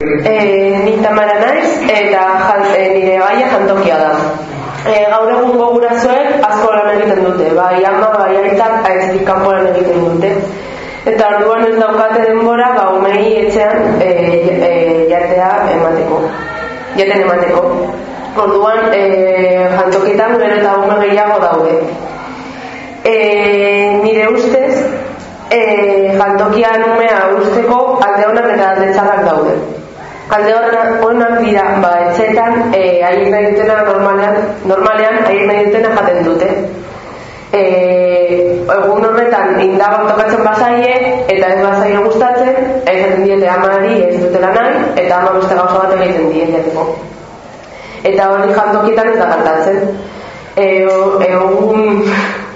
E, ni tamara naiz eta jan, e, nire gaia jantokia da. E, gaur egun gogurazoek asko lan egiten dute, bai ama, bai aitak aitzik kanpo lan egiten dute. Eta orduan ez daukate denbora ba umei etxean e, e, jatea emateko. Jaten emateko. Orduan e, jantokietan gero eta ume gehiago daude. E, nire ustez, e, jantokian umea usteko alde honak eta alde daude alde honak dira, ba, etxetan, e, ahi nahi dutena normalean, normalean ahi nahi dutena jaten dute. E, egun horretan indago tokatzen basaie, eta ez basaie gustatzen, ez zaten diete amari ez dutela nahi, eta ama beste gauza bat egiten die jateko. Eta hori jantokitan ez da kantatzen. E, egun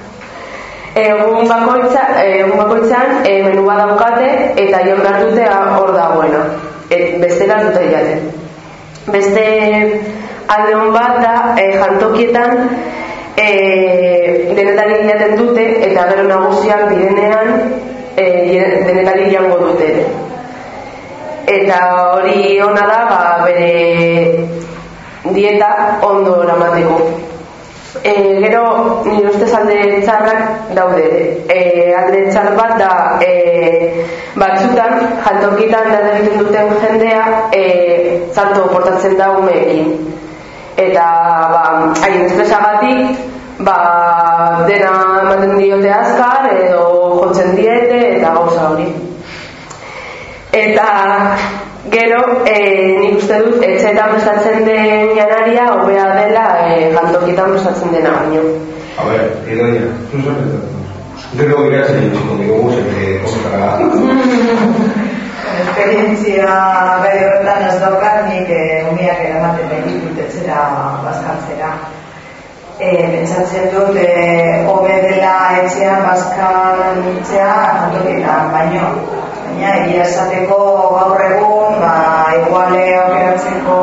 egun bakoitza, egun bakoitzan e, menu badaukate eta jo behar et, bestela dute jaten. Beste alde hon bat da e, jantokietan e, denetari jaten dute eta gero nagusiak direnean e, denetari jango dute. Eta hori ona da ba, bere dieta ondo eramateko. E, gero, nire ustez alde txarrak daude. E, alde txar bat da, e, batzutan, jantokitan da egiten duten jendea, e, zarto portatzen da umeekin. Eta, ba, hain estresagatik, ba, dena ematen diote azkar, edo jotzen diete, eta gauza hori. Eta, Gero, e, nik uste dut, etxeetan prestatzen den janaria, hobea dela e, jantokitan prestatzen dena baino. A ver, Idoia, tú sabes Gero iratzen ditxiko, digo guzen, que komentara. Esperientzia gai horretan ez daukat nik e, umiak eramaten behit dut etxera bazkaltzera. E, pentsatzen dut, e, hobe dela etxean bazkaltzea jantokietan, baino. Baina, egia esateko gaur egun, iguale aukeratzeko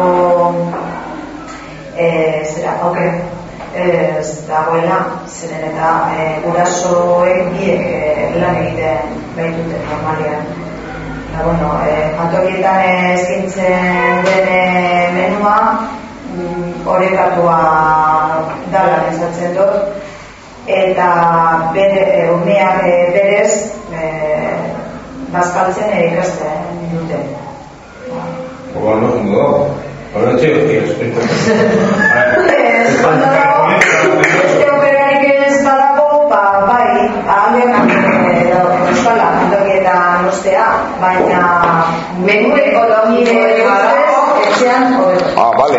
e, zera, aukera ez dagoela, zeren eta e, gurasoek biek e, lan egiten behitute normalian. Eta, bueno, e, jantokietan eskintzen den menua, horrekatua mm, dala nesatzen dut, eta bere, e, umeak e, berez, e, bazkaltzen ikasten dute. Ah, bueno, no. Ahora te lo tienes. Pues, cuando la baina menu ekonomiko eta etxean hobeto. Ah, vale.